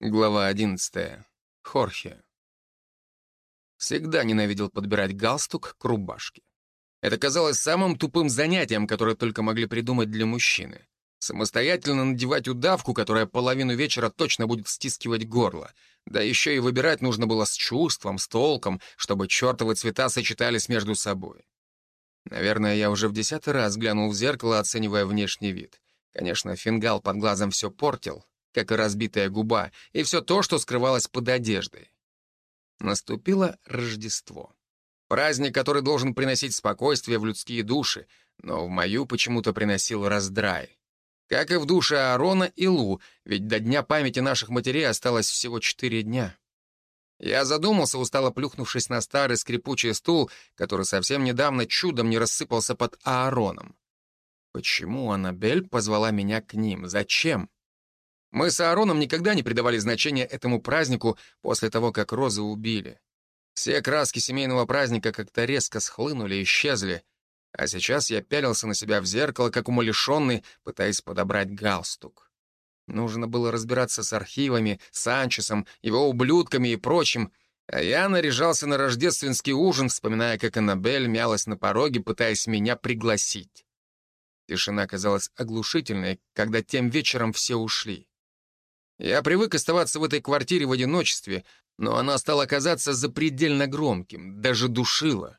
Глава 11. Хорхе. Всегда ненавидел подбирать галстук к рубашке. Это казалось самым тупым занятием, которое только могли придумать для мужчины. Самостоятельно надевать удавку, которая половину вечера точно будет стискивать горло. Да еще и выбирать нужно было с чувством, с толком, чтобы чертовы цвета сочетались между собой. Наверное, я уже в десятый раз глянул в зеркало, оценивая внешний вид. Конечно, фингал под глазом все портил, как и разбитая губа, и все то, что скрывалось под одеждой. Наступило Рождество. Праздник, который должен приносить спокойствие в людские души, но в мою почему-то приносил раздрай. Как и в душе Аарона и Лу, ведь до Дня памяти наших матерей осталось всего четыре дня. Я задумался, устало плюхнувшись на старый скрипучий стул, который совсем недавно чудом не рассыпался под Аароном. Почему Аннабель позвала меня к ним? Зачем? Мы с Аароном никогда не придавали значения этому празднику после того, как Розы убили. Все краски семейного праздника как-то резко схлынули и исчезли, а сейчас я пялился на себя в зеркало, как умалишенный, пытаясь подобрать галстук. Нужно было разбираться с архивами, с Анчесом, его ублюдками и прочим, а я наряжался на рождественский ужин, вспоминая, как Аннабель мялась на пороге, пытаясь меня пригласить. Тишина казалась оглушительной, когда тем вечером все ушли. Я привык оставаться в этой квартире в одиночестве, но она стала казаться запредельно громким, даже душила.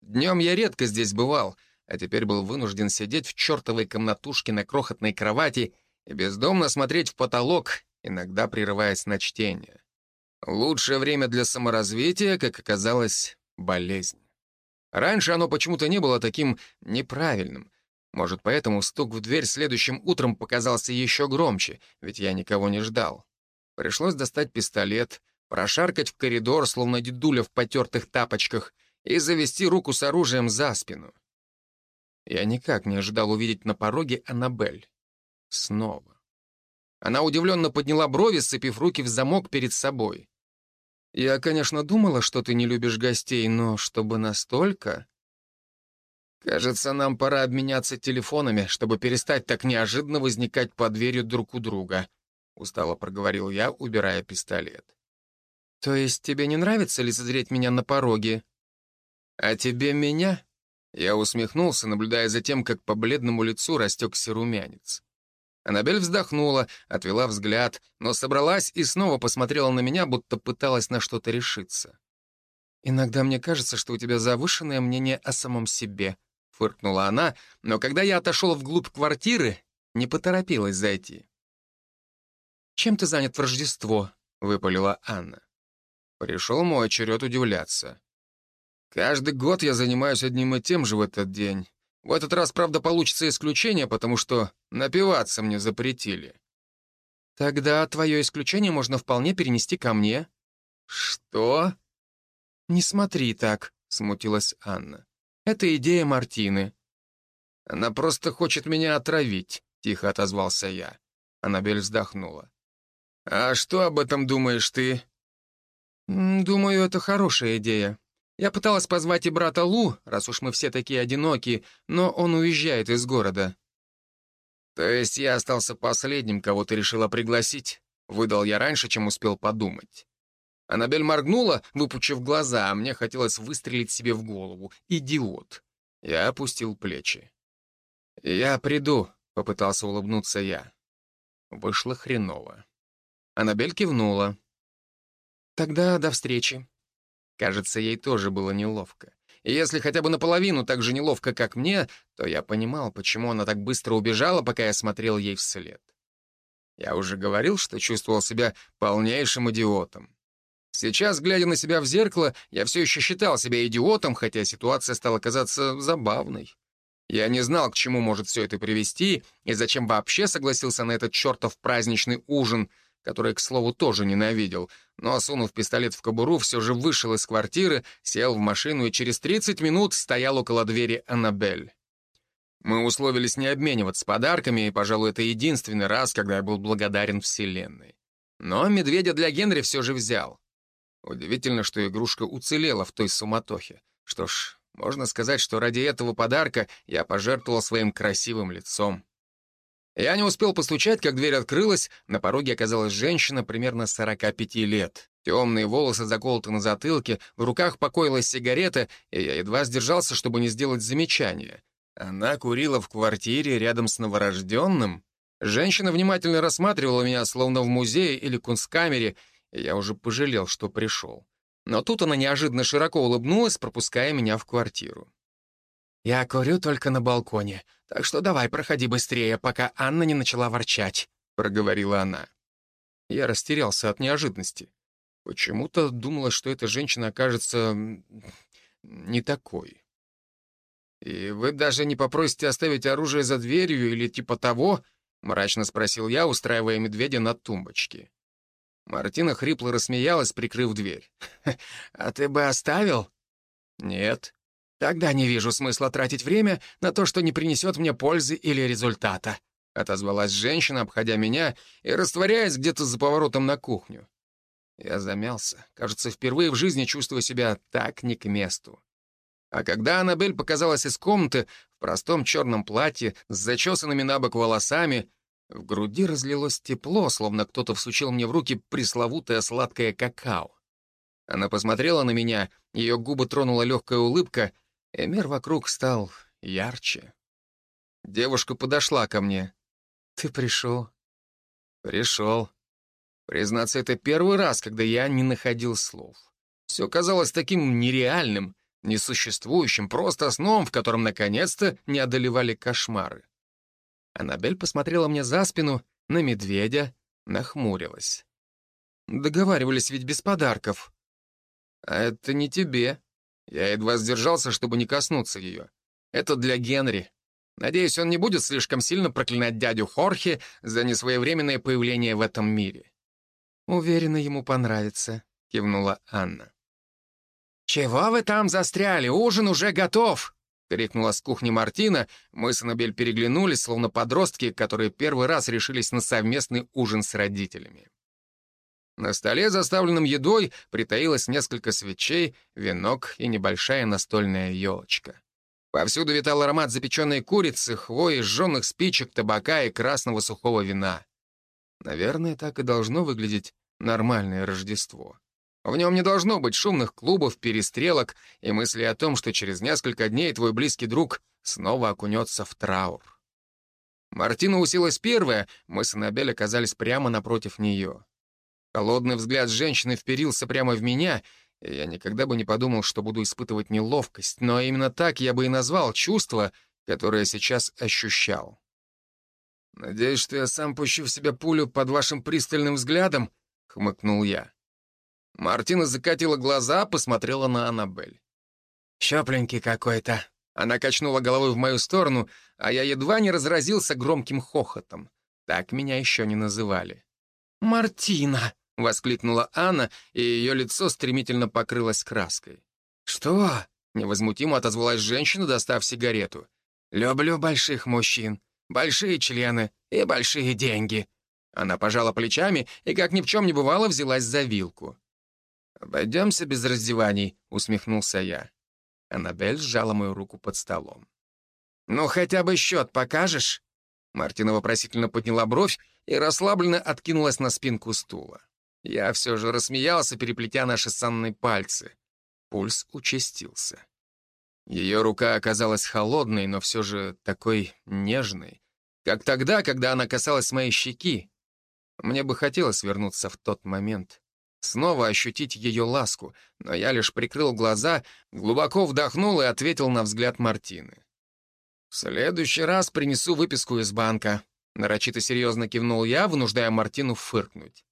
Днем я редко здесь бывал, а теперь был вынужден сидеть в чертовой комнатушке на крохотной кровати и бездомно смотреть в потолок, иногда прерываясь на чтение. Лучшее время для саморазвития, как оказалось, болезнь. Раньше оно почему-то не было таким неправильным — может, поэтому стук в дверь следующим утром показался еще громче, ведь я никого не ждал. Пришлось достать пистолет, прошаркать в коридор, словно дедуля в потертых тапочках, и завести руку с оружием за спину. Я никак не ожидал увидеть на пороге Аннабель. Снова. Она удивленно подняла брови, сцепив руки в замок перед собой. «Я, конечно, думала, что ты не любишь гостей, но чтобы настолько...» «Кажется, нам пора обменяться телефонами, чтобы перестать так неожиданно возникать под дверью друг у друга», — устало проговорил я, убирая пистолет. «То есть тебе не нравится лицезреть меня на пороге?» «А тебе меня?» Я усмехнулся, наблюдая за тем, как по бледному лицу растекся румянец. Аннабель вздохнула, отвела взгляд, но собралась и снова посмотрела на меня, будто пыталась на что-то решиться. «Иногда мне кажется, что у тебя завышенное мнение о самом себе», фыркнула она, но когда я отошел вглубь квартиры, не поторопилась зайти. «Чем ты занят в Рождество?» — выпалила Анна. Пришел мой черед удивляться. «Каждый год я занимаюсь одним и тем же в этот день. В этот раз, правда, получится исключение, потому что напиваться мне запретили». «Тогда твое исключение можно вполне перенести ко мне». «Что?» «Не смотри так», — смутилась Анна. Это идея Мартины. Она просто хочет меня отравить, тихо отозвался я. Аннабель вздохнула. А что об этом думаешь ты? Думаю, это хорошая идея. Я пыталась позвать и брата Лу, раз уж мы все такие одинокие, но он уезжает из города. То есть я остался последним, кого ты решила пригласить? Выдал я раньше, чем успел подумать. Аннабель моргнула, выпучив глаза, а мне хотелось выстрелить себе в голову. Идиот. Я опустил плечи. «Я приду», — попытался улыбнуться я. Вышло хреново. Аннабель кивнула. «Тогда до встречи». Кажется, ей тоже было неловко. И если хотя бы наполовину так же неловко, как мне, то я понимал, почему она так быстро убежала, пока я смотрел ей вслед. Я уже говорил, что чувствовал себя полнейшим идиотом. Сейчас, глядя на себя в зеркало, я все еще считал себя идиотом, хотя ситуация стала казаться забавной. Я не знал, к чему может все это привести, и зачем вообще согласился на этот чертов праздничный ужин, который, к слову, тоже ненавидел, но, сунув пистолет в кобуру, все же вышел из квартиры, сел в машину и через 30 минут стоял около двери Аннабель. Мы условились не обмениваться подарками, и, пожалуй, это единственный раз, когда я был благодарен Вселенной. Но медведя для Генри все же взял. Удивительно, что игрушка уцелела в той суматохе. Что ж, можно сказать, что ради этого подарка я пожертвовал своим красивым лицом. Я не успел постучать, как дверь открылась, на пороге оказалась женщина примерно 45 лет. Темные волосы заколоты на затылке, в руках покоилась сигарета, и я едва сдержался, чтобы не сделать замечание. Она курила в квартире рядом с новорожденным. Женщина внимательно рассматривала меня, словно в музее или кунсткамере, я уже пожалел, что пришел. Но тут она неожиданно широко улыбнулась, пропуская меня в квартиру. «Я курю только на балконе, так что давай, проходи быстрее, пока Анна не начала ворчать», — проговорила она. Я растерялся от неожиданности. Почему-то думала, что эта женщина окажется не такой. «И вы даже не попросите оставить оружие за дверью или типа того?» — мрачно спросил я, устраивая медведя на тумбочке. Мартина хрипло рассмеялась, прикрыв дверь. «А ты бы оставил?» «Нет». «Тогда не вижу смысла тратить время на то, что не принесет мне пользы или результата», — отозвалась женщина, обходя меня и растворяясь где-то за поворотом на кухню. Я замялся. Кажется, впервые в жизни чувствую себя так не к месту. А когда Аннабель показалась из комнаты в простом черном платье с зачесанными на бок волосами, в груди разлилось тепло, словно кто-то всучил мне в руки пресловутое сладкое какао. Она посмотрела на меня, ее губы тронула легкая улыбка, и мир вокруг стал ярче. Девушка подошла ко мне. «Ты пришел?» «Пришел». Признаться, это первый раз, когда я не находил слов. Все казалось таким нереальным, несуществующим, просто сном, в котором наконец-то не одолевали кошмары. Аннабель посмотрела мне за спину, на медведя, нахмурилась. Договаривались ведь без подарков. А это не тебе. Я едва сдержался, чтобы не коснуться ее. Это для Генри. Надеюсь, он не будет слишком сильно проклинать дядю Хорхе за несвоевременное появление в этом мире. Уверена, ему понравится, кивнула Анна. «Чего вы там застряли? Ужин уже готов!» — крикнула с кухни Мартина. Мы с Аннабель переглянулись, словно подростки, которые первый раз решились на совместный ужин с родителями. На столе, заставленном едой, притаилось несколько свечей, венок и небольшая настольная елочка. Повсюду витал аромат запеченной курицы, хвои, сжженных спичек, табака и красного сухого вина. Наверное, так и должно выглядеть нормальное Рождество. В нем не должно быть шумных клубов, перестрелок и мысли о том, что через несколько дней твой близкий друг снова окунется в траур. Мартина уселась первая, мы с Аннабель оказались прямо напротив нее. Холодный взгляд женщины вперился прямо в меня, и я никогда бы не подумал, что буду испытывать неловкость, но именно так я бы и назвал чувство, которое сейчас ощущал. «Надеюсь, что я сам пущу в себя пулю под вашим пристальным взглядом?» — хмыкнул я. Мартина закатила глаза, посмотрела на Аннабель. «Щепленький какой-то». Она качнула головой в мою сторону, а я едва не разразился громким хохотом. Так меня еще не называли. «Мартина!» — воскликнула Анна, и ее лицо стремительно покрылось краской. «Что?» — невозмутимо отозвалась женщина, достав сигарету. «Люблю больших мужчин, большие члены и большие деньги». Она пожала плечами и, как ни в чем не бывало, взялась за вилку. «Обойдемся без раздеваний», — усмехнулся я. Аннабель сжала мою руку под столом. «Ну, хотя бы счет покажешь?» Мартина вопросительно подняла бровь и расслабленно откинулась на спинку стула. Я все же рассмеялся, переплетя наши санные пальцы. Пульс участился. Ее рука оказалась холодной, но все же такой нежной, как тогда, когда она касалась моей щеки. Мне бы хотелось вернуться в тот момент, снова ощутить ее ласку, но я лишь прикрыл глаза, глубоко вдохнул и ответил на взгляд Мартины. «В следующий раз принесу выписку из банка», — нарочито серьезно кивнул я, вынуждая Мартину фыркнуть.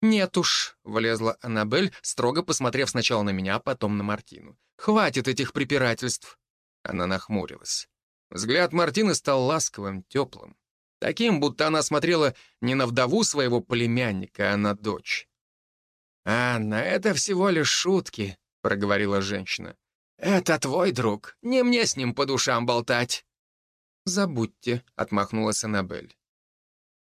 «Нет уж», — влезла Аннабель, строго посмотрев сначала на меня, а потом на Мартину. «Хватит этих препирательств». Она нахмурилась. Взгляд Мартины стал ласковым, теплым. Таким, будто она смотрела не на вдову своего племянника, а на дочь. «Анна, это всего лишь шутки», — проговорила женщина. «Это твой друг, не мне с ним по душам болтать». «Забудьте», — отмахнулась Аннабель.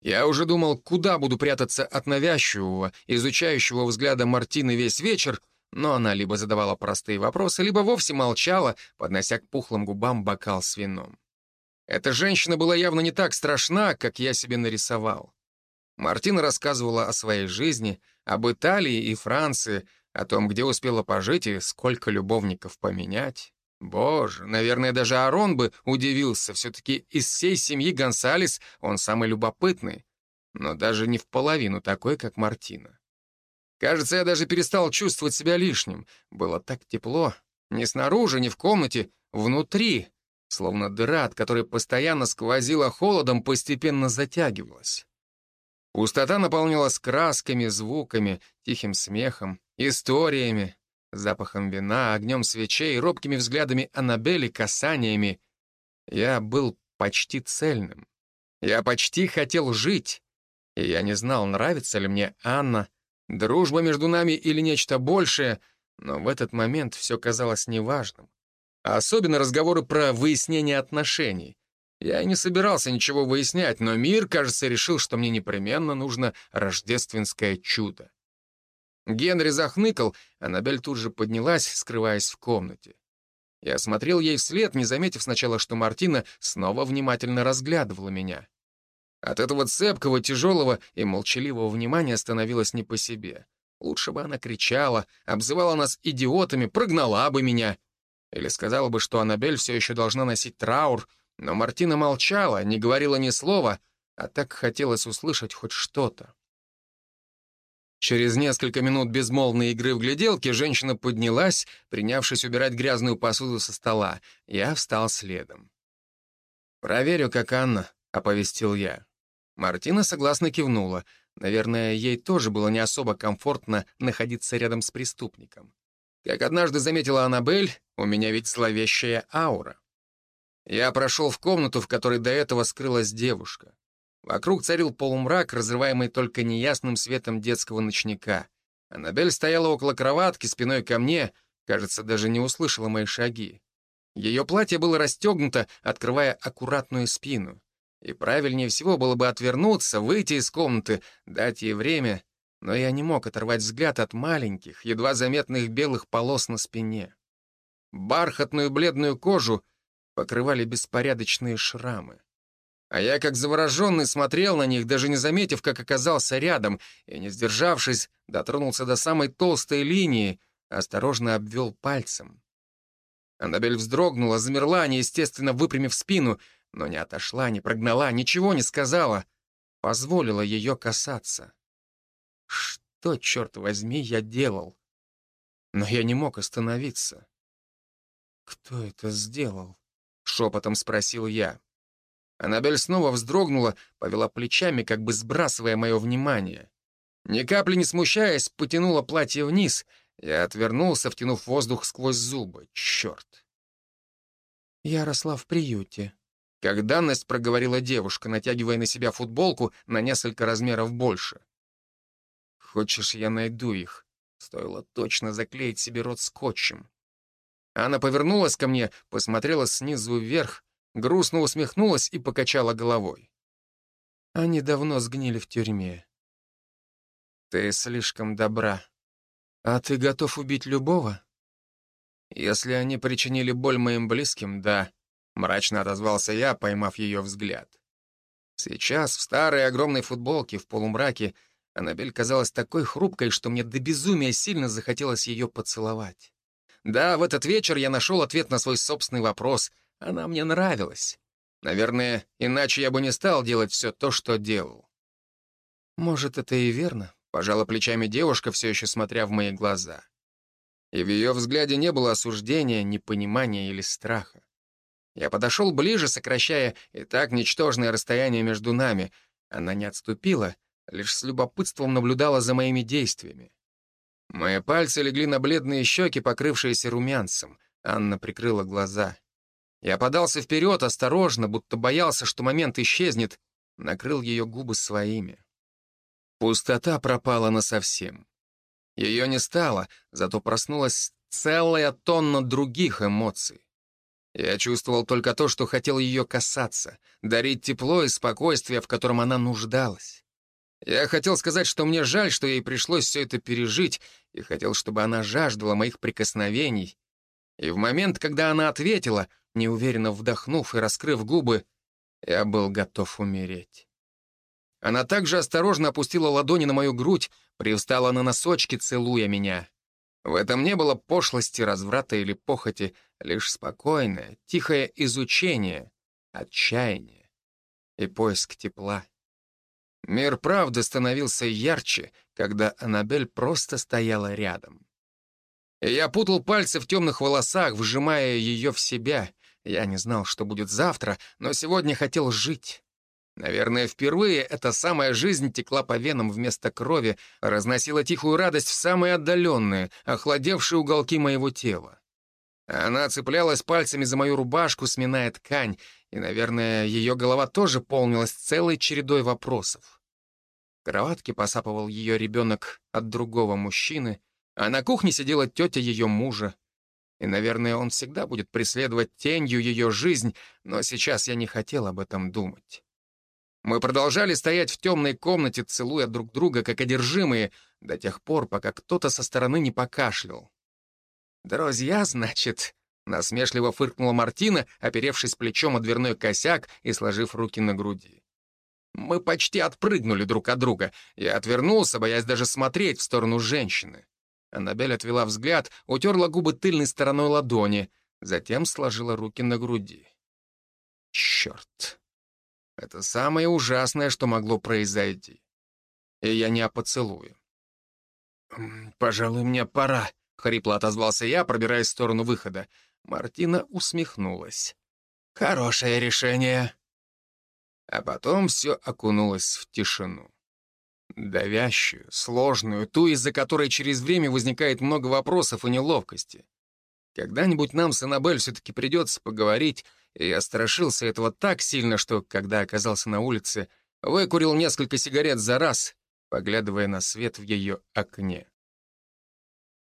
Я уже думал, куда буду прятаться от навязчивого, изучающего взгляда Мартины весь вечер, но она либо задавала простые вопросы, либо вовсе молчала, поднося к пухлым губам бокал с вином. Эта женщина была явно не так страшна, как я себе нарисовал. Мартина рассказывала о своей жизни, об Италии и Франции, о том, где успела пожить и сколько любовников поменять. Боже, наверное, даже Арон бы удивился. Все-таки из всей семьи Гонсалес он самый любопытный, но даже не в половину такой, как Мартина. Кажется, я даже перестал чувствовать себя лишним. Было так тепло. Ни снаружи, ни в комнате, внутри. Словно дыра, от которой постоянно сквозила холодом, постепенно затягивалась. Пустота наполнилась красками, звуками, тихим смехом, историями, запахом вина, огнем свечей, робкими взглядами Аннабели, касаниями. Я был почти цельным. Я почти хотел жить. И я не знал, нравится ли мне Анна, дружба между нами или нечто большее, но в этот момент все казалось неважным. особенно разговоры про выяснение отношений. Я не собирался ничего выяснять, но мир, кажется, решил, что мне непременно нужно рождественское чудо. Генри захныкал, Аннабель тут же поднялась, скрываясь в комнате. Я смотрел ей вслед, не заметив сначала, что Мартина снова внимательно разглядывала меня. От этого цепкого, тяжелого и молчаливого внимания становилось не по себе. Лучше бы она кричала, обзывала нас идиотами, прогнала бы меня. Или сказала бы, что Аннабель все еще должна носить траур, но Мартина молчала, не говорила ни слова, а так хотелось услышать хоть что-то. Через несколько минут безмолвной игры в гляделки женщина поднялась, принявшись убирать грязную посуду со стола. Я встал следом. «Проверю, как Анна», — оповестил я. Мартина согласно кивнула. Наверное, ей тоже было не особо комфортно находиться рядом с преступником. Как однажды заметила Аннабель, у меня ведь зловещая аура. Я прошел в комнату, в которой до этого скрылась девушка. Вокруг царил полумрак, разрываемый только неясным светом детского ночника. Аннабель стояла около кроватки, спиной ко мне, кажется, даже не услышала мои шаги. Ее платье было расстегнуто, открывая аккуратную спину. И правильнее всего было бы отвернуться, выйти из комнаты, дать ей время, но я не мог оторвать взгляд от маленьких, едва заметных белых полос на спине. Бархатную бледную кожу покрывали беспорядочные шрамы. А я, как завороженный, смотрел на них, даже не заметив, как оказался рядом, и, не сдержавшись, дотронулся до самой толстой линии, осторожно обвел пальцем. Аннабель вздрогнула, замерла, неестественно выпрямив спину, но не отошла, не прогнала, ничего не сказала. Позволила ее касаться. Что, черт возьми, я делал? Но я не мог остановиться. «Кто это сделал?» — шепотом спросил я. Аннабель снова вздрогнула, повела плечами, как бы сбрасывая мое внимание. Ни капли не смущаясь, потянула платье вниз. Я отвернулся, втянув воздух сквозь зубы. Черт. Я росла в приюте. Как данность проговорила девушка, натягивая на себя футболку на несколько размеров больше. «Хочешь, я найду их?» Стоило точно заклеить себе рот скотчем. Она повернулась ко мне, посмотрела снизу вверх, грустно усмехнулась и покачала головой. Они давно сгнили в тюрьме. Ты слишком добра. А ты готов убить любого? Если они причинили боль моим близким, да, мрачно отозвался я, поймав ее взгляд. Сейчас, в старой огромной футболке, в полумраке, Аннабель казалась такой хрупкой, что мне до безумия сильно захотелось ее поцеловать. Да, в этот вечер я нашел ответ на свой собственный вопрос, она мне нравилась. Наверное, иначе я бы не стал делать все то, что делал. Может, это и верно, пожала плечами девушка, все еще смотря в мои глаза. И в ее взгляде не было осуждения, непонимания или страха. Я подошел ближе, сокращая и так ничтожное расстояние между нами. Она не отступила, лишь с любопытством наблюдала за моими действиями. Мои пальцы легли на бледные щеки, покрывшиеся румянцем. Анна прикрыла глаза. Я подался вперед, осторожно, будто боялся, что момент исчезнет, накрыл ее губы своими. Пустота пропала насовсем. Ее не стало, зато проснулась целая тонна других эмоций. Я чувствовал только то, что хотел ее касаться, дарить тепло и спокойствие, в котором она нуждалась. Я хотел сказать, что мне жаль, что ей пришлось все это пережить, и хотел, чтобы она жаждала моих прикосновений. И в момент, когда она ответила — Неуверенно вдохнув и раскрыв губы, Я был готов умереть. Она также осторожно опустила ладони на мою грудь, привстала на носочки, целуя меня. В этом не было пошлости, разврата или похоти, лишь спокойное, тихое изучение, отчаяние и поиск тепла. Мир правды становился ярче, когда Аннабель просто стояла рядом. Я путал пальцы в темных волосах, вжимая ее в себя. Я не знал, что будет завтра, но сегодня хотел жить. Наверное, впервые эта самая жизнь текла по венам вместо крови, разносила тихую радость в самые отдаленные, охладевшие уголки моего тела. Она цеплялась пальцами за мою рубашку, сминая ткань, и, наверное, ее голова тоже полнилась целой чередой вопросов. В кроватке посапывал ее ребенок от другого мужчины, а на кухне сидела тетя ее мужа. И, наверное, он всегда будет преследовать тенью ее жизнь, но сейчас я не хотел об этом думать. Мы продолжали стоять в темной комнате, целуя друг друга, как одержимые, до тех пор, пока кто-то со стороны не покашлял. «Друзья, значит?» — насмешливо фыркнула Мартина, оперевшись плечом о дверной косяк и сложив руки на груди. Мы почти отпрыгнули друг от друга. Я отвернулся, боясь даже смотреть в сторону женщины. Аннабель отвела взгляд, утерла губы тыльной стороной ладони, затем сложила руки на груди. Черт. Это самое ужасное, что могло произойти. И я не поцелую. «Пожалуй, мне пора», — хрипло отозвался я, пробираясь в сторону выхода. Мартина усмехнулась. «Хорошее решение». А потом все окунулось в тишину. Давящую, сложную, ту, из-за которой через время возникает много вопросов и неловкости. Когда-нибудь нам с Аннабель все-таки придется поговорить, и я страшился этого так сильно, что, когда оказался на улице, выкурил несколько сигарет за раз, поглядывая на свет в ее окне.